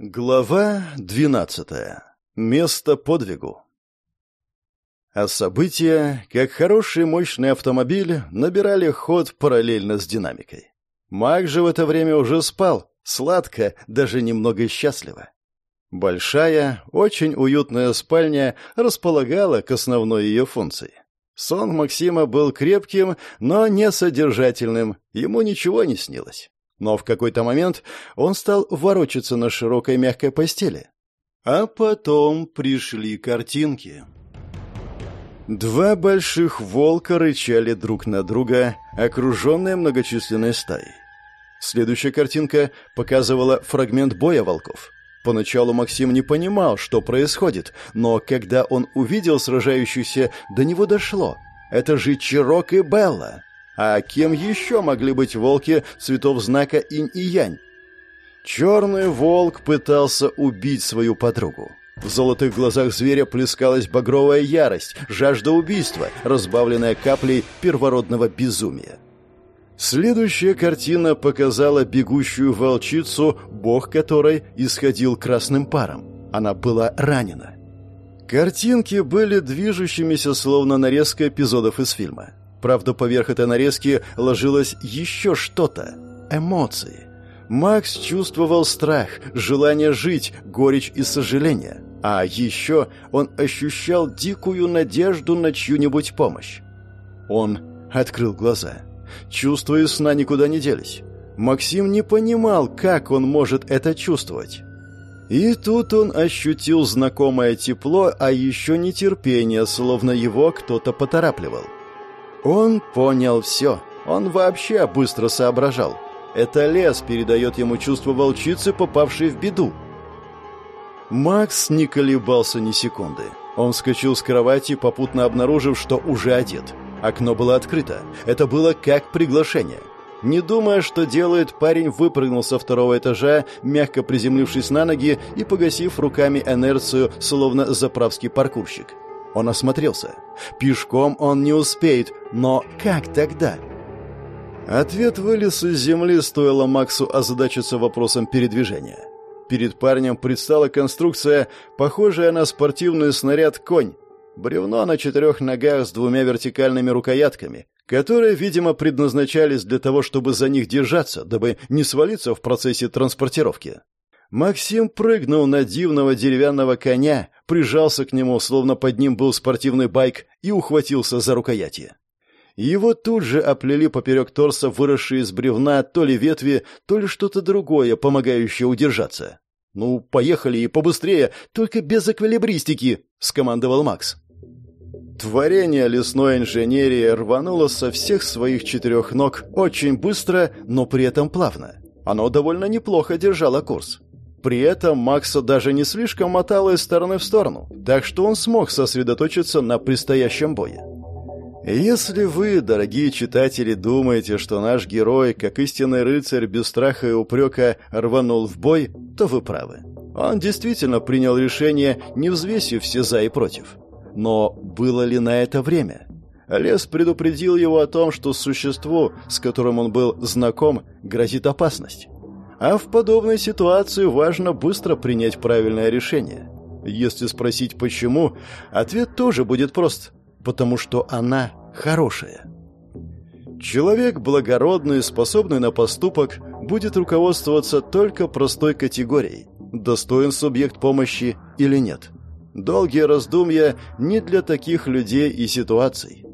Глава двенадцатая. Место подвигу. А события, как хороший мощный автомобиль, набирали ход параллельно с динамикой. Маг же в это время уже спал, сладко, даже немного счастливо. Большая, очень уютная спальня располагала к основной ее функции. Сон Максима был крепким, но не содержательным, ему ничего не снилось. Но в какой-то момент он стал ворочаться на широкой мягкой постели. А потом пришли картинки. Два больших волка рычали друг на друга, окруженные многочисленной стаей. Следующая картинка показывала фрагмент боя волков. Поначалу Максим не понимал, что происходит, но когда он увидел сражающихся, до него дошло. Это же Чирок и Белла. А кем еще могли быть волки цветов знака инь и янь? Черный волк пытался убить свою подругу. В золотых глазах зверя плескалась багровая ярость, жажда убийства, разбавленная каплей первородного безумия. Следующая картина показала бегущую волчицу, бог которой исходил красным паром. Она была ранена. Картинки были движущимися, словно нарезка эпизодов из фильма. Правда, поверх этой нарезки ложилось еще что-то. Эмоции. Макс чувствовал страх, желание жить, горечь и сожаление. А еще он ощущал дикую надежду на чью-нибудь помощь. Он открыл глаза. Чувства и сна никуда не делись. Максим не понимал, как он может это чувствовать. И тут он ощутил знакомое тепло, а еще нетерпение, словно его кто-то поторапливал. Он понял все. Он вообще быстро соображал. Это лес передает ему чувство волчицы, попавшей в беду. Макс не колебался ни секунды. Он вскочил с кровати, попутно обнаружив, что уже одет. Окно было открыто. Это было как приглашение. Не думая, что делает, парень выпрыгнул со второго этажа, мягко приземлившись на ноги и погасив руками инерцию, словно заправский паркурщик. Он осмотрелся. Пешком он не успеет, но как тогда? Ответ вылез из земли, стоило Максу озадачиться вопросом передвижения. Перед парнем предстала конструкция, похожая на спортивный снаряд «Конь». Бревно на четырех ногах с двумя вертикальными рукоятками, которые, видимо, предназначались для того, чтобы за них держаться, дабы не свалиться в процессе транспортировки. Максим прыгнул на дивного деревянного коня, прижался к нему, словно под ним был спортивный байк, и ухватился за рукояти. Его тут же оплели поперек торса выросшие из бревна то ли ветви, то ли что-то другое, помогающее удержаться. «Ну, поехали и побыстрее, только без эквилибристики!» — скомандовал Макс. Творение лесной инженерии рвануло со всех своих четырех ног очень быстро, но при этом плавно. Оно довольно неплохо держало курс. При этом Макса даже не слишком мотало из стороны в сторону, так что он смог сосредоточиться на предстоящем бое. Если вы, дорогие читатели, думаете, что наш герой, как истинный рыцарь без страха и упрека, рванул в бой, то вы правы. Он действительно принял решение, не взвесив все «за» и «против». Но было ли на это время? Лес предупредил его о том, что существу, с которым он был знаком, грозит опасность. А в подобной ситуации важно быстро принять правильное решение. Если спросить почему, ответ тоже будет прост. Потому что она хорошая. Человек благородный, способный на поступок, будет руководствоваться только простой категорией – достоин субъект помощи или нет. Долгие раздумья не для таких людей и ситуаций.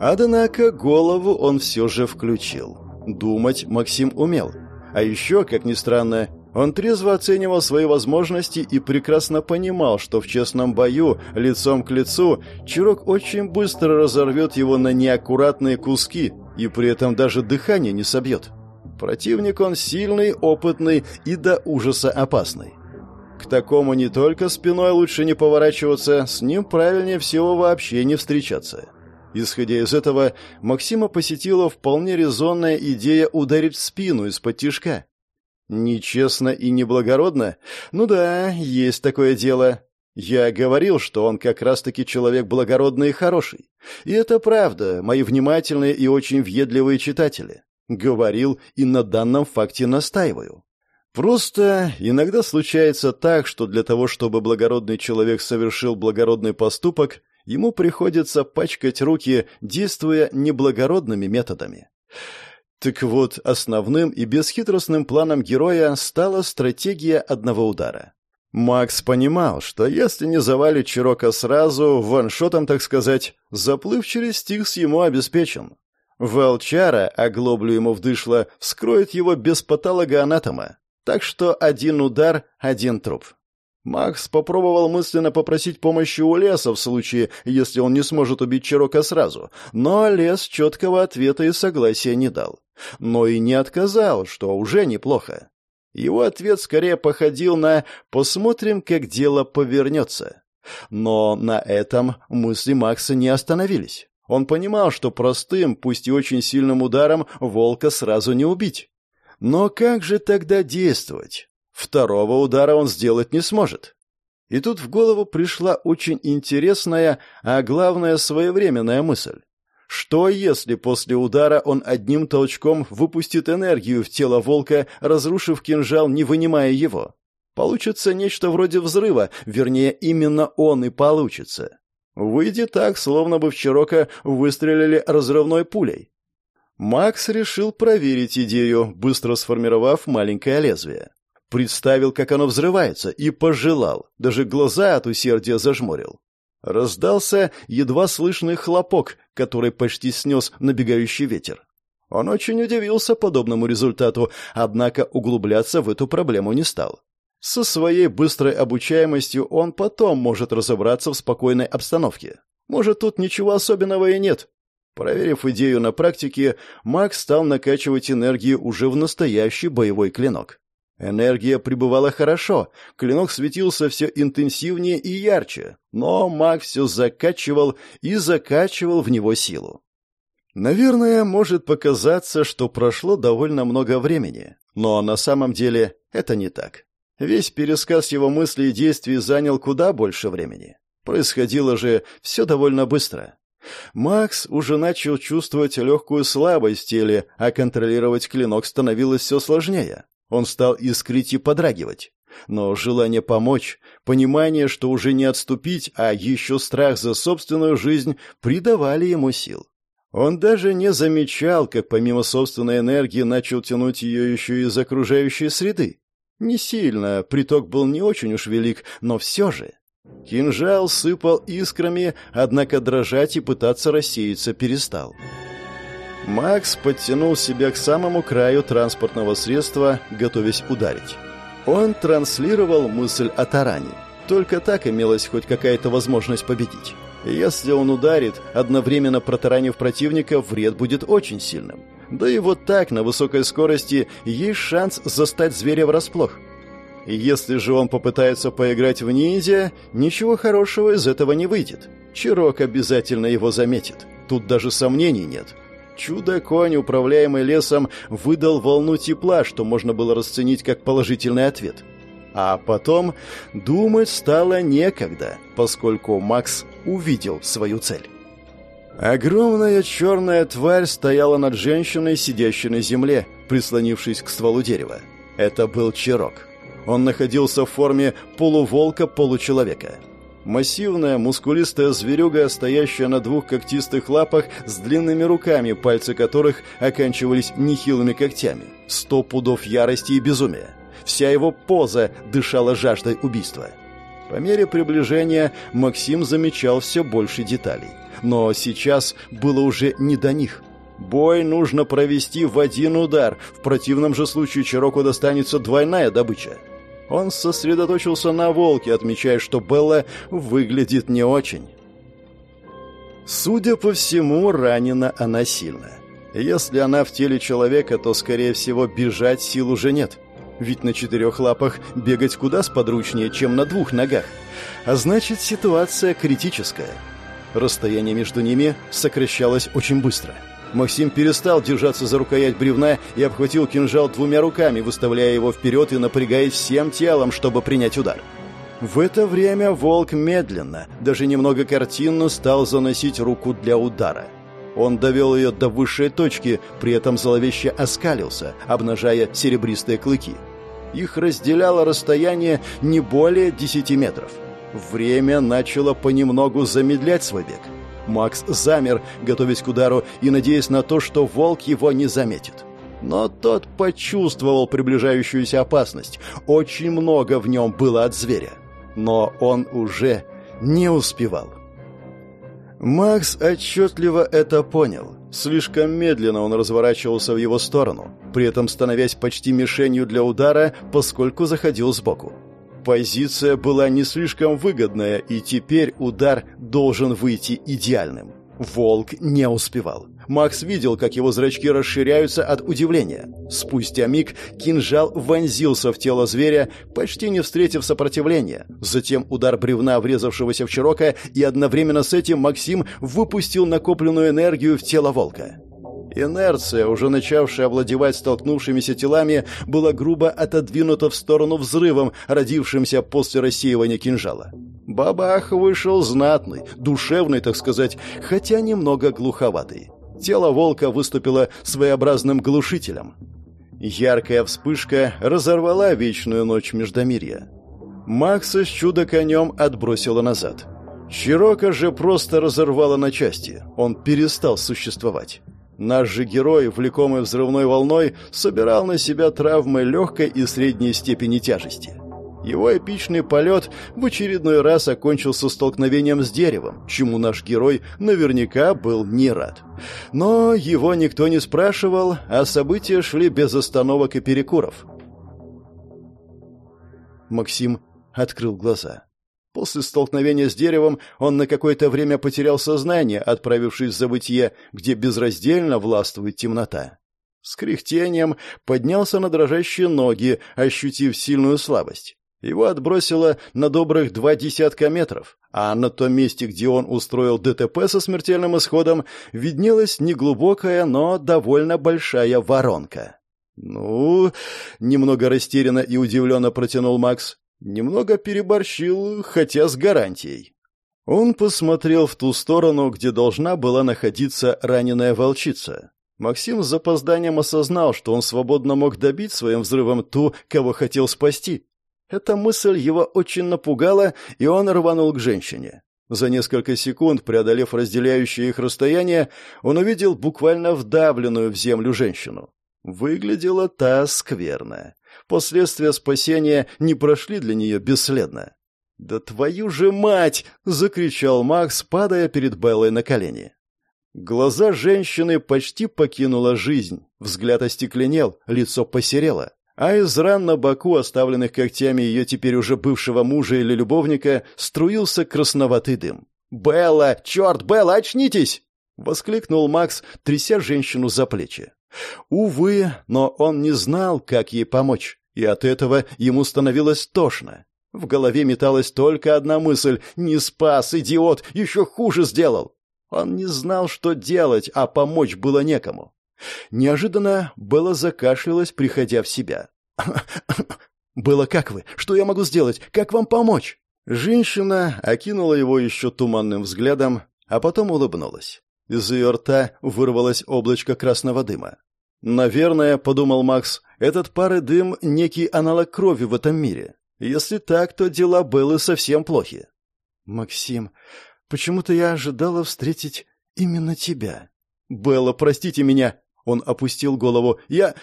Однако голову он все же включил. Думать Максим умел – а еще, как ни странно, он трезво оценивал свои возможности и прекрасно понимал, что в честном бою, лицом к лицу, Чирок очень быстро разорвет его на неаккуратные куски и при этом даже дыхание не собьет. Противник он сильный, опытный и до ужаса опасный. К такому не только спиной лучше не поворачиваться, с ним правильнее всего вообще не встречаться. Исходя из этого, Максима посетила вполне резонная идея ударить в спину из-под тишка. Нечестно и неблагородно? Ну да, есть такое дело. Я говорил, что он как раз-таки человек благородный и хороший. И это правда, мои внимательные и очень въедливые читатели. Говорил и на данном факте настаиваю. Просто иногда случается так, что для того, чтобы благородный человек совершил благородный поступок, ему приходится пачкать руки, действуя неблагородными методами. Так вот, основным и бесхитростным планом героя стала стратегия одного удара. Макс понимал, что если не завалит Чирока сразу, ваншотом, так сказать, заплыв через Стикс ему обеспечен. Волчара, а глоблю ему вдышло, вскроет его без патологоанатома. Так что один удар — один труп. Макс попробовал мысленно попросить помощи у леса в случае, если он не сможет убить Чирока сразу, но лес четкого ответа и согласия не дал. Но и не отказал, что уже неплохо. Его ответ скорее походил на «посмотрим, как дело повернется». Но на этом мысли Макса не остановились. Он понимал, что простым, пусть и очень сильным ударом волка сразу не убить. Но как же тогда действовать? Второго удара он сделать не сможет. И тут в голову пришла очень интересная, а главное своевременная мысль. Что, если после удара он одним толчком выпустит энергию в тело волка, разрушив кинжал, не вынимая его? Получится нечто вроде взрыва, вернее, именно он и получится. Выйдет так, словно бы в Чирока выстрелили разрывной пулей. Макс решил проверить идею, быстро сформировав маленькое лезвие. Представил, как оно взрывается, и пожелал, даже глаза от усердия зажмурил. Раздался едва слышный хлопок, который почти снес набегающий ветер. Он очень удивился подобному результату, однако углубляться в эту проблему не стал. Со своей быстрой обучаемостью он потом может разобраться в спокойной обстановке. Может, тут ничего особенного и нет. Проверив идею на практике, Макс стал накачивать энергию уже в настоящий боевой клинок. Энергия пребывала хорошо, клинок светился все интенсивнее и ярче, но маг все закачивал и закачивал в него силу. Наверное, может показаться, что прошло довольно много времени, но на самом деле это не так. Весь пересказ его мыслей и действий занял куда больше времени. Происходило же все довольно быстро. Макс уже начал чувствовать легкую слабость в теле, а контролировать клинок становилось все сложнее. Он стал искрить и подрагивать. Но желание помочь, понимание, что уже не отступить, а еще страх за собственную жизнь придавали ему сил. Он даже не замечал, как помимо собственной энергии начал тянуть ее еще из окружающей среды. Не сильно, приток был не очень уж велик, но все же. Кинжал сыпал искрами, однако дрожать и пытаться рассеяться перестал. Макс подтянул себя к самому краю транспортного средства, готовясь ударить. Он транслировал мысль о таране. Только так имелась хоть какая-то возможность победить. Если он ударит, одновременно протаранив противника, вред будет очень сильным. Да и вот так, на высокой скорости, есть шанс застать зверя врасплох. Если же он попытается поиграть в ниндзя, ничего хорошего из этого не выйдет. Чирок обязательно его заметит. Тут даже сомнений нет. Чудо-конь, управляемый лесом, выдал волну тепла, что можно было расценить как положительный ответ. А потом думать стало некогда, поскольку Макс увидел свою цель. Огромная черная тварь стояла над женщиной, сидящей на земле, прислонившись к стволу дерева. Это был Чирок. Он находился в форме полуволка-получеловека. Массивная, мускулистая зверюга, стоящая на двух когтистых лапах с длинными руками, пальцы которых оканчивались нехилыми когтями. Сто пудов ярости и безумия. Вся его поза дышала жаждой убийства. По мере приближения Максим замечал все больше деталей. Но сейчас было уже не до них. Бой нужно провести в один удар, в противном же случае Чироку достанется двойная добыча. Он сосредоточился на волке, отмечая, что Белла выглядит не очень. Судя по всему, ранена она сильно. Если она в теле человека, то, скорее всего, бежать сил уже нет. Ведь на четырех лапах бегать куда сподручнее, чем на двух ногах. А значит, ситуация критическая. Расстояние между ними сокращалось очень быстро. — Максим перестал держаться за рукоять бревна и обхватил кинжал двумя руками, выставляя его вперед и напрягаясь всем телом, чтобы принять удар. В это время волк медленно, даже немного картинно, стал заносить руку для удара. Он довел ее до высшей точки, при этом зловеще оскалился, обнажая серебристые клыки. Их разделяло расстояние не более 10 метров. Время начало понемногу замедлять свой бег. Макс замер, готовясь к удару и надеясь на то, что волк его не заметит. Но тот почувствовал приближающуюся опасность. Очень много в нем было от зверя. Но он уже не успевал. Макс отчетливо это понял. Слишком медленно он разворачивался в его сторону, при этом становясь почти мишенью для удара, поскольку заходил сбоку. Позиция была не слишком выгодная, и теперь удар должен выйти идеальным. Волк не успевал. Макс видел, как его зрачки расширяются от удивления. Спустя миг кинжал вонзился в тело зверя, почти не встретив сопротивления. Затем удар бревна, врезавшегося в Чирока, и одновременно с этим Максим выпустил накопленную энергию в тело волка. Инерция, уже начавшая овладевать столкнувшимися телами, была грубо отодвинута в сторону взрывом, родившимся после рассеивания кинжала. Бабах вышел знатный, душевный, так сказать, хотя немного глуховатый. Тело волка выступило своеобразным глушителем. Яркая вспышка разорвала вечную ночь Междомирья. Макса с чудо-конем отбросила назад. Чирока же просто разорвала на части. Он перестал существовать. Наш же герой, влекомый взрывной волной, собирал на себя травмы легкой и средней степени тяжести. Его эпичный полет в очередной раз окончился столкновением с деревом, чему наш герой наверняка был не рад. Но его никто не спрашивал, а события шли без остановок и перекуров. Максим открыл глаза. После столкновения с деревом он на какое-то время потерял сознание, отправившись в забытье, где безраздельно властвует темнота. С кряхтением поднялся на дрожащие ноги, ощутив сильную слабость. Его отбросило на добрых два десятка метров, а на том месте, где он устроил ДТП со смертельным исходом, виднелась неглубокая, но довольно большая воронка. «Ну...» — немного растерянно и удивленно протянул Макс. Немного переборщил, хотя с гарантией. Он посмотрел в ту сторону, где должна была находиться раненая волчица. Максим с запозданием осознал, что он свободно мог добить своим взрывом ту, кого хотел спасти. Эта мысль его очень напугала, и он рванул к женщине. За несколько секунд, преодолев разделяющее их расстояние, он увидел буквально вдавленную в землю женщину. Выглядела та скверно. Последствия спасения не прошли для нее бесследно. «Да твою же мать!» — закричал Макс, падая перед Беллой на колени. Глаза женщины почти покинула жизнь, взгляд остекленел, лицо посерело, а из ран на боку, оставленных когтями ее теперь уже бывшего мужа или любовника, струился красноватый дым. «Белла! Черт, Белла, очнитесь!» — воскликнул Макс, тряся женщину за плечи. Увы, но он не знал, как ей помочь, и от этого ему становилось тошно. В голове металась только одна мысль «Не спас, идиот, еще хуже сделал!» Он не знал, что делать, а помочь было некому. Неожиданно Белла закашлялась, приходя в себя. «Белла, как вы? Что я могу сделать? Как вам помочь?» Женщина окинула его еще туманным взглядом, а потом улыбнулась. Из ее рта вырвалось облачко красного дыма. «Наверное, — подумал Макс, — этот пары дым — некий аналог крови в этом мире. Если так, то дела Беллы совсем плохи». «Максим, почему-то я ожидала встретить именно тебя». «Белла, простите меня!» Он опустил голову. «Я...»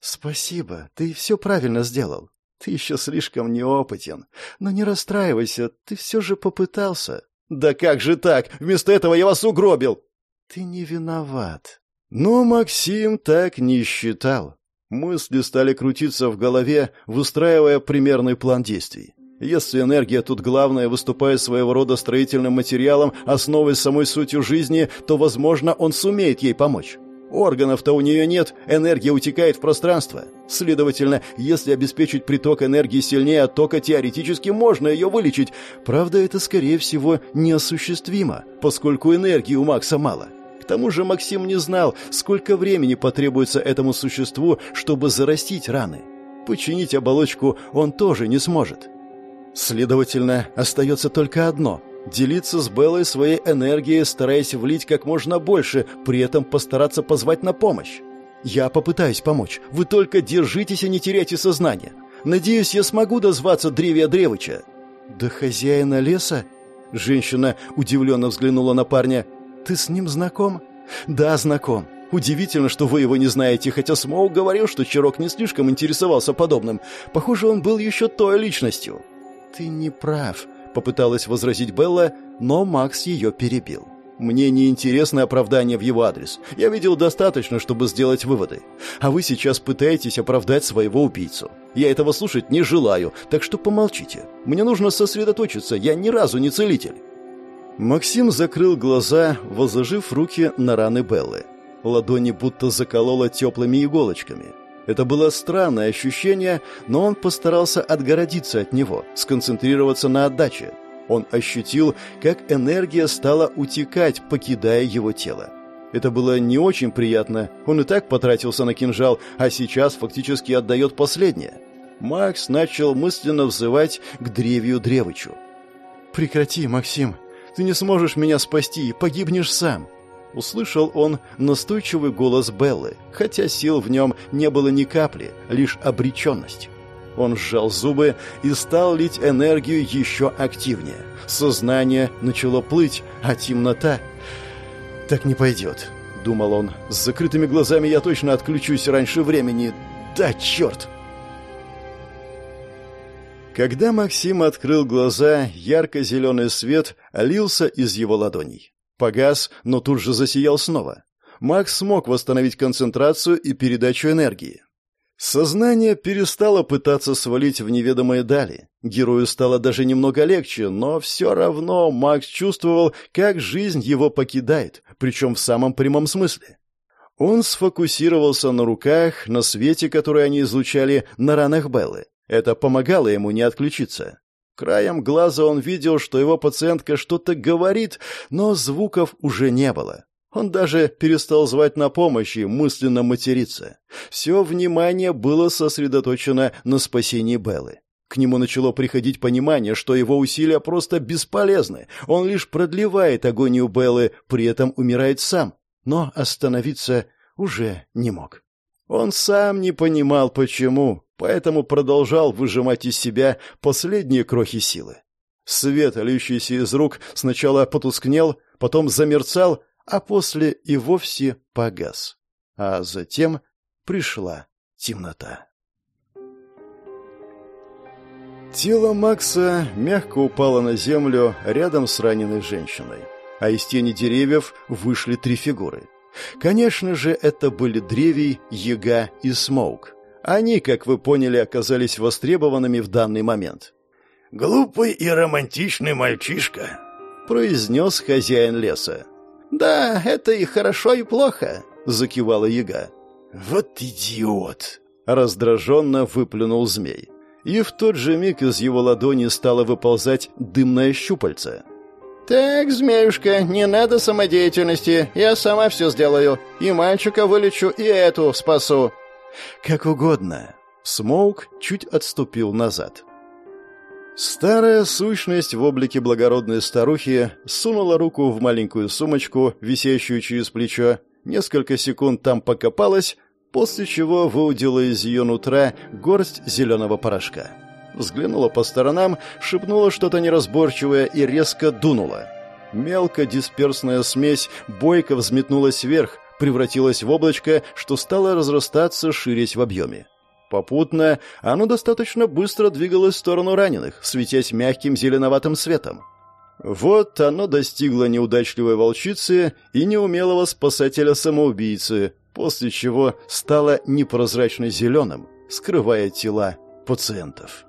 «Спасибо, ты все правильно сделал. Ты еще слишком неопытен. Но не расстраивайся, ты все же попытался». «Да как же так? Вместо этого я вас угробил!» Ты не виноват. Но Максим так не считал. Мысли стали крутиться в голове, выстраивая примерный план действий. Если энергия тут главное, выступая своего рода строительным материалом, основой самой сутью жизни, то, возможно, он сумеет ей помочь. Органов-то у нее нет, энергия утекает в пространство. Следовательно, если обеспечить приток энергии сильнее оттока, теоретически можно ее вылечить. Правда, это, скорее всего, неосуществимо, поскольку энергии у Макса мало. К тому же Максим не знал, сколько времени потребуется этому существу, чтобы зарастить раны. Починить оболочку он тоже не сможет. Следовательно, остается только одно — делиться с Беллой своей энергией, стараясь влить как можно больше, при этом постараться позвать на помощь. Я попытаюсь помочь. Вы только держитесь и не теряйте сознание. Надеюсь, я смогу дозваться Древия Древыча». «До хозяина леса?» Женщина удивленно взглянула на парня. «Ты с ним знаком?» «Да, знаком. Удивительно, что вы его не знаете, хотя Смоук говорил, что Чирок не слишком интересовался подобным. Похоже, он был еще той личностью». «Ты не прав», — попыталась возразить Белла, но Макс ее перебил. Мне не интересно оправдание в его адрес. Я видел достаточно, чтобы сделать выводы. А вы сейчас пытаетесь оправдать своего убийцу. Я этого слушать не желаю, так что помолчите. Мне нужно сосредоточиться, я ни разу не целитель. Максим закрыл глаза, возложив руки на раны Беллы. Ладони будто закололо теплыми иголочками. Это было странное ощущение, но он постарался отгородиться от него, сконцентрироваться на отдаче. Он ощутил, как энергия стала утекать, покидая его тело. Это было не очень приятно. Он и так потратился на кинжал, а сейчас фактически отдает последнее. Макс начал мысленно взывать к древию Древычу. «Прекрати, Максим. Ты не сможешь меня спасти, погибнешь сам». Услышал он настойчивый голос Беллы, хотя сил в нем не было ни капли, лишь обреченность. Он сжал зубы и стал лить энергию еще активнее. Сознание начало плыть, а темнота... «Так не пойдет», — думал он. «С закрытыми глазами я точно отключусь раньше времени. Да, черт!» Когда Максим открыл глаза, ярко-зеленый свет лился из его ладоней. Погас, но тут же засиял снова. Макс смог восстановить концентрацию и передачу энергии. Сознание перестало пытаться свалить в неведомые дали. Герою стало даже немного легче, но все равно Макс чувствовал, как жизнь его покидает, причем в самом прямом смысле. Он сфокусировался на руках, на свете, который они излучали, на ранах Беллы. Это помогало ему не отключиться. Краем глаза он видел, что его пациентка что-то говорит, но звуков уже не было. Он даже перестал звать на помощь и мысленно материться. Все внимание было сосредоточено на спасении Беллы. К нему начало приходить понимание, что его усилия просто бесполезны. Он лишь продлевает агонию Беллы, при этом умирает сам. Но остановиться уже не мог. Он сам не понимал, почему, поэтому продолжал выжимать из себя последние крохи силы. Свет, льющийся из рук, сначала потускнел, потом замерцал, а после и вовсе погас. А затем пришла темнота. Тело Макса мягко упало на землю рядом с раненой женщиной, а из тени деревьев вышли три фигуры. Конечно же, это были Древий, Яга и Смоук. Они, как вы поняли, оказались востребованными в данный момент. «Глупый и романтичный мальчишка», — произнес хозяин леса. «Да, это и хорошо, и плохо», — закивала яга. «Вот идиот!» — раздраженно выплюнул змей. И в тот же миг из его ладони стало выползать дымное щупальце. «Так, змеюшка, не надо самодеятельности, я сама все сделаю. И мальчика вылечу, и эту спасу». «Как угодно». Смоук чуть отступил назад. Старая сущность в облике благородной старухи сунула руку в маленькую сумочку, висящую через плечо, несколько секунд там покопалась, после чего выудила из ее нутра горсть зеленого порошка. Взглянула по сторонам, шепнула что-то неразборчивое и резко дунула. Мелко-дисперсная смесь бойко взметнулась вверх, превратилась в облачко, что стало разрастаться, ширясь в объеме. Попутно оно достаточно быстро двигалось в сторону раненых, светясь мягким зеленоватым светом. Вот оно достигло неудачливой волчицы и неумелого спасателя-самоубийцы, после чего стало непрозрачно зеленым, скрывая тела пациентов.